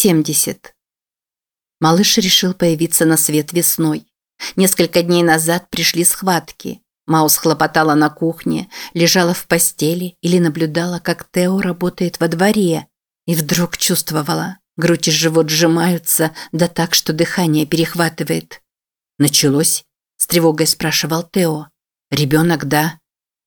70. Малыш решил появиться на свет весной. Несколько дней назад пришли схватки. Маус хлопотала на кухне, лежала в постели или наблюдала, как Тео работает во дворе. И вдруг чувствовала, грудь и живот сжимаются, да так, что дыхание перехватывает. «Началось?» – с тревогой спрашивал Тео. «Ребенок, да?»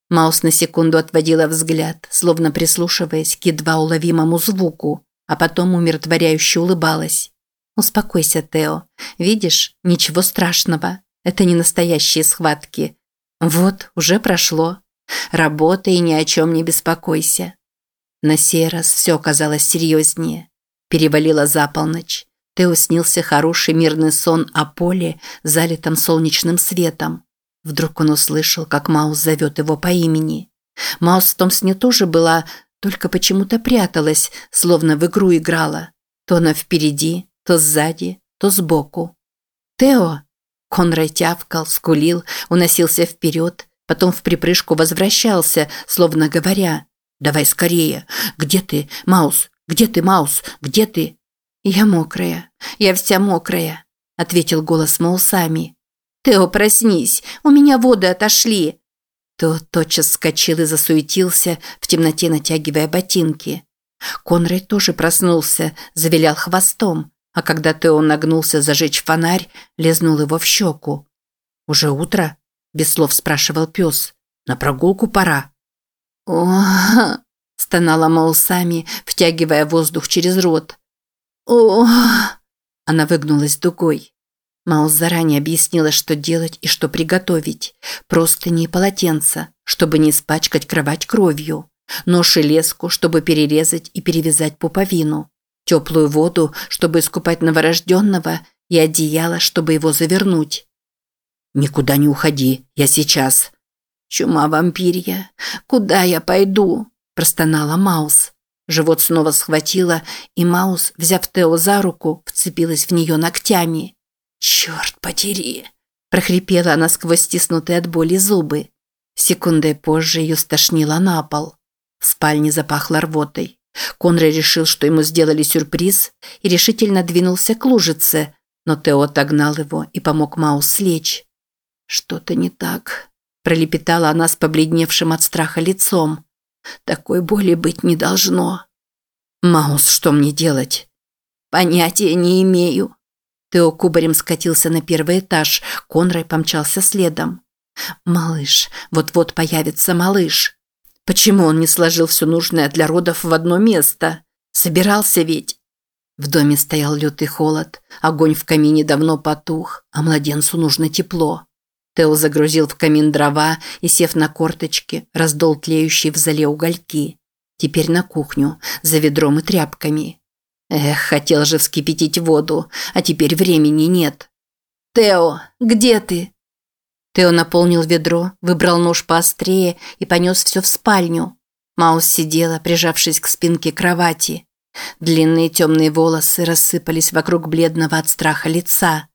Маус на секунду отводила взгляд, словно прислушиваясь к едва уловимому звуку, а потом умиротворяюще улыбалась. «Успокойся, Тео. Видишь, ничего страшного. Это не настоящие схватки. Вот, уже прошло. Работай и ни о чем не беспокойся». На сей раз все оказалось серьезнее. Перевалила за полночь. Тео снился хороший мирный сон о поле, залитом солнечным светом. Вдруг он услышал, как Маус зовет его по имени. Маус в том сне тоже была, только почему-то пряталась, словно в игру играла. То она впереди, то сзади, то сбоку. «Тео!» Конрай тявкал, скулил, уносился вперед, потом в припрыжку возвращался, словно говоря «Давай скорее! Где ты, Маус? Где ты, Маус? Где ты?» «Я мокрая. Я вся мокрая», – ответил голос Маусами. «Тео, проснись! У меня воды отошли!» Тео тотчас вскочил и засуетился, в темноте натягивая ботинки. Конрай тоже проснулся, завилял хвостом, а когда Тео нагнулся зажечь фонарь, лезнул его в щеку. «Уже утро?» – без слов спрашивал пес. «На прогулку пора». о стонала Маусами, втягивая воздух через рот. о Она выгнулась дугой. Маус заранее объяснила, что делать и что приготовить. Простыни и полотенца, чтобы не испачкать кровать кровью. Нож и леску, чтобы перерезать и перевязать пуповину. Теплую воду, чтобы искупать новорожденного, и одеяло, чтобы его завернуть. «Никуда не уходи, я сейчас». «Чума вампирья, куда я пойду?» – простонала Маус. Живот снова схватило, и Маус, взяв Тео за руку, вцепилась в нее ногтями. «Черт подери!» – прохрипела она сквозь стиснутые от боли зубы. Секундой позже ее стошнило на пол. В спальне запахло рвотой. Конрай решил, что ему сделали сюрприз, и решительно двинулся к лужице, но Тео отогнал его и помог Маус слечь. «Что-то не так», – пролепетала она с побледневшим от страха лицом. «Такой боли быть не должно». «Маус, что мне делать?» «Понятия не имею», Тео кубарем скатился на первый этаж, Конрай помчался следом. «Малыш, вот-вот появится малыш. Почему он не сложил все нужное для родов в одно место? Собирался ведь?» В доме стоял лютый холод, огонь в камине давно потух, а младенцу нужно тепло. Тео загрузил в камин дрова и, сев на корточки, раздол тлеющие в зале угольки. Теперь на кухню, за ведром и тряпками. Эх, хотел же вскипятить воду, а теперь времени нет. «Тео, где ты?» Тео наполнил ведро, выбрал нож поострее и понес все в спальню. Маус сидела, прижавшись к спинке кровати. Длинные темные волосы рассыпались вокруг бледного от страха лица.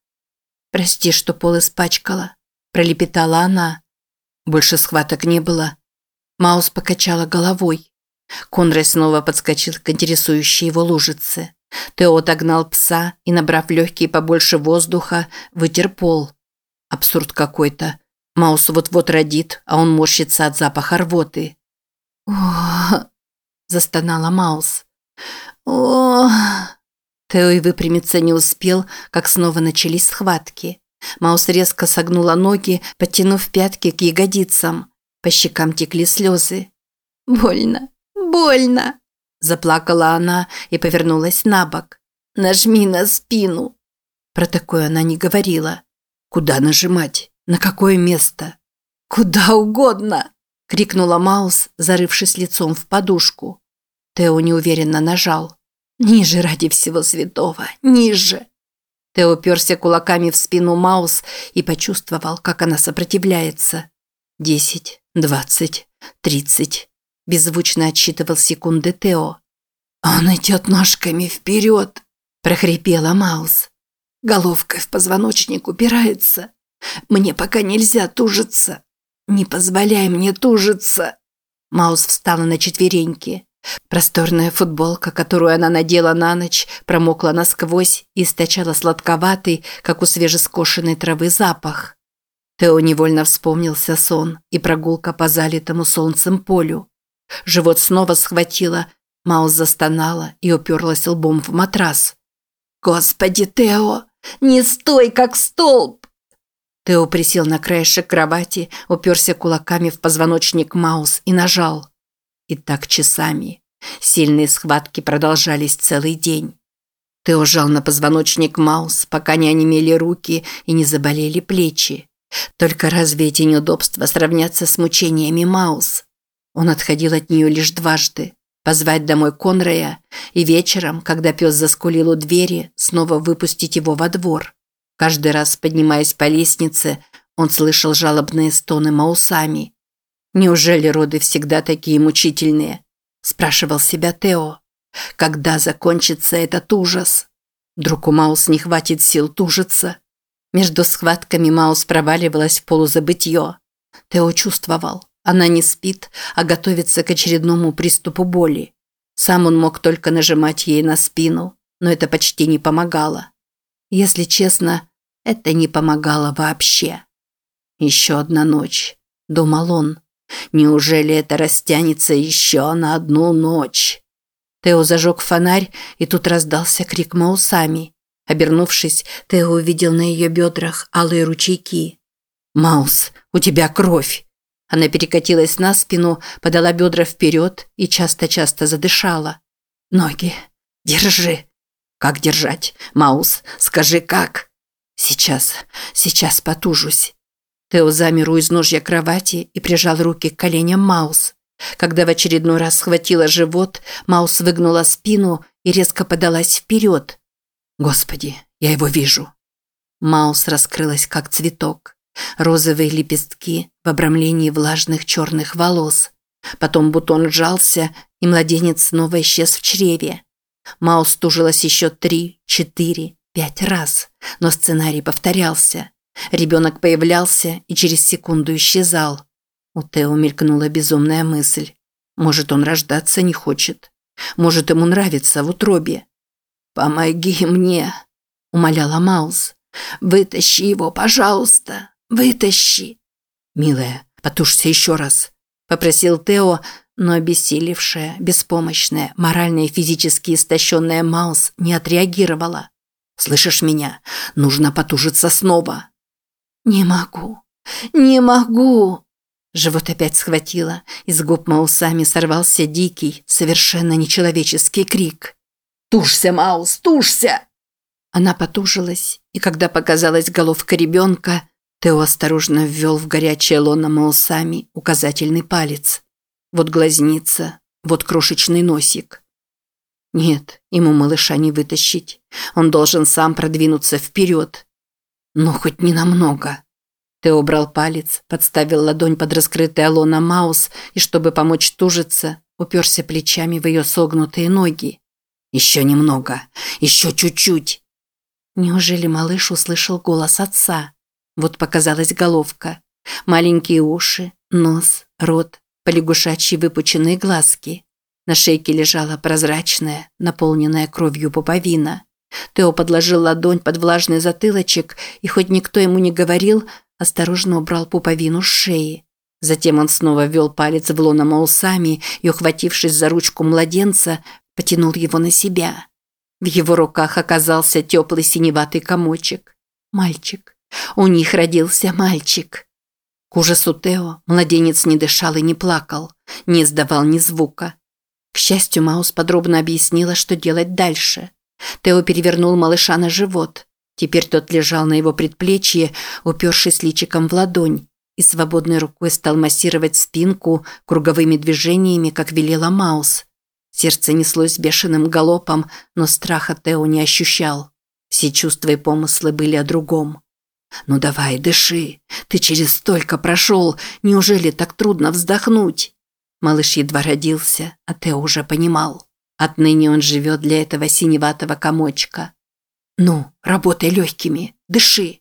«Прости, что пол испачкала», – пролепетала она. Больше схваток не было. Маус покачала головой. Конрай снова подскочил к интересующей его лужице. Тео отогнал пса и, набрав легкие побольше воздуха, вытер пол. Абсурд какой-то. Маус вот-вот родит, а он морщится от запаха рвоты. о застонала Маус. о Тео и выпрямиться не успел, как снова начались схватки. Маус резко согнула ноги, подтянув пятки к ягодицам. По щекам текли слезы. «Больно, больно!» Заплакала она и повернулась на бок. «Нажми на спину!» Про такое она не говорила. «Куда нажимать? На какое место?» «Куда угодно!» – крикнула Маус, зарывшись лицом в подушку. Тео неуверенно нажал. «Ниже ради всего святого! Ниже!» Тео уперся кулаками в спину Маус и почувствовал, как она сопротивляется. Десять, двадцать, тридцать. Беззвучно отсчитывал секунды Тео. «Он идет ножками вперед!» – прохрипела Маус. Головкой в позвоночник упирается. Мне пока нельзя тужиться. Не позволяй мне тужиться. Маус встала на четвереньки. Просторная футболка, которую она надела на ночь, промокла насквозь и источала сладковатый, как у свежескошенной травы, запах. Тео невольно вспомнился сон и прогулка по залитому солнцем полю. Живот снова схватило, Маус застонала и уперлась лбом в матрас. «Господи, Тео, не стой, как столб!» Тео присел на краешек кровати, уперся кулаками в позвоночник Маус и нажал. И так часами. Сильные схватки продолжались целый день. Тео жал на позвоночник Маус, пока не онемели руки и не заболели плечи. Только разве эти неудобства сравнятся с мучениями Маус? Он отходил от нее лишь дважды. Позвать домой Конрая и вечером, когда пес заскулил у двери, снова выпустить его во двор. Каждый раз, поднимаясь по лестнице, он слышал жалобные стоны Маусами. «Неужели роды всегда такие мучительные?» – спрашивал себя Тео. «Когда закончится этот ужас?» Вдруг у Маус не хватит сил тужиться. Между схватками Маус проваливалась в полузабытье. Тео чувствовал, она не спит, а готовится к очередному приступу боли. Сам он мог только нажимать ей на спину, но это почти не помогало. Если честно, это не помогало вообще. Еще одна ночь, думал он. Неужели это растянется еще на одну ночь? Тео зажег фонарь, и тут раздался крик Маусами. Обернувшись, Тео увидел на ее бедрах алые ручейки. «Маус, у тебя кровь!» Она перекатилась на спину, подала бедра вперед и часто-часто задышала. «Ноги! Держи!» «Как держать? Маус, скажи, как?» «Сейчас, сейчас потужусь». Тео замер у изножья кровати и прижал руки к коленям Маус. Когда в очередной раз схватила живот, Маус выгнула спину и резко подалась вперед. «Господи, я его вижу!» Маус раскрылась, как цветок. Розовые лепестки в обрамлении влажных черных волос. Потом бутон сжался, и младенец снова исчез в чреве. Маус тужилась еще три, четыре, пять раз, но сценарий повторялся. Ребенок появлялся и через секунду исчезал. У Тео мелькнула безумная мысль. Может, он рождаться не хочет. Может, ему нравится в утробе. «Помоги мне», – умоляла Маус. «Вытащи его, пожалуйста, вытащи». «Милая, потушься еще раз», – попросил Тео, но обессилевшая, беспомощная, морально и физически истощенная Маус не отреагировала. «Слышишь меня? Нужно потужиться снова». «Не могу! Не могу!» Живот опять схватило, из губ Маусами сорвался дикий, совершенно нечеловеческий крик. «Тушься, Маус, тушься!» Она потужилась, и когда показалась головка ребенка, Тео осторожно ввел в горячее лоно Маусами указательный палец. Вот глазница, вот крошечный носик. Нет, ему малыша не вытащить. Он должен сам продвинуться вперед. Но хоть не намного. Тео убрал палец, подставил ладонь под раскрытый лоно Маус и, чтобы помочь тужиться, уперся плечами в ее согнутые ноги. «Еще немного! Еще чуть-чуть!» Неужели малыш услышал голос отца? Вот показалась головка. Маленькие уши, нос, рот, полягушачьи выпученные глазки. На шейке лежала прозрачная, наполненная кровью пуповина. Тео подложил ладонь под влажный затылочек и, хоть никто ему не говорил, осторожно убрал пуповину с шеи. Затем он снова ввел палец в лоно маусами и, ухватившись за ручку младенца, потянул его на себя. В его руках оказался теплый синеватый комочек. Мальчик. У них родился мальчик. К ужасу Тео младенец не дышал и не плакал, не издавал ни звука. К счастью, Маус подробно объяснила, что делать дальше. Тео перевернул малыша на живот. Теперь тот лежал на его предплечье, упершись личиком в ладонь, и свободной рукой стал массировать спинку круговыми движениями, как велела Маус. Сердце неслось бешеным галопом, но страха Тео не ощущал. Все чувства и помыслы были о другом. «Ну давай, дыши. Ты через столько прошел. Неужели так трудно вздохнуть?» Малыш едва родился, а Тео уже понимал. Отныне он живет для этого синеватого комочка. «Ну, работай легкими, дыши!»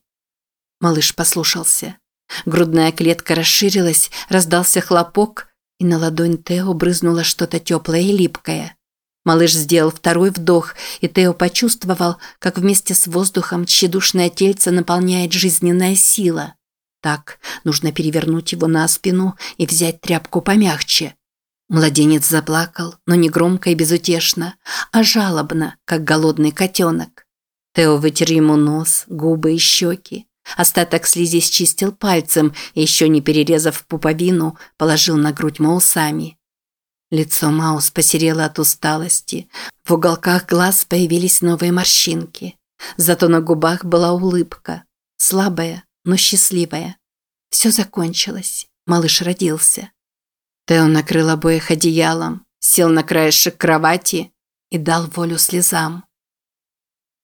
Малыш послушался. Грудная клетка расширилась, раздался хлопок, и на ладонь Тео брызнуло что-то теплое и липкое. Малыш сделал второй вдох, и Тео почувствовал, как вместе с воздухом тщедушное тельце наполняет жизненная сила. Так, нужно перевернуть его на спину и взять тряпку помягче. Младенец заплакал, но не громко и безутешно, а жалобно, как голодный котенок. Тео вытер ему нос, губы и щеки. Остаток слизи счистил пальцем и, еще не перерезав пуповину, положил на грудь Маусами. Лицо Маус посерело от усталости. В уголках глаз появились новые морщинки. Зато на губах была улыбка. Слабая, но счастливая. Все закончилось. Малыш родился. Тео накрыл обоих одеялом, сел на краешек кровати и дал волю слезам.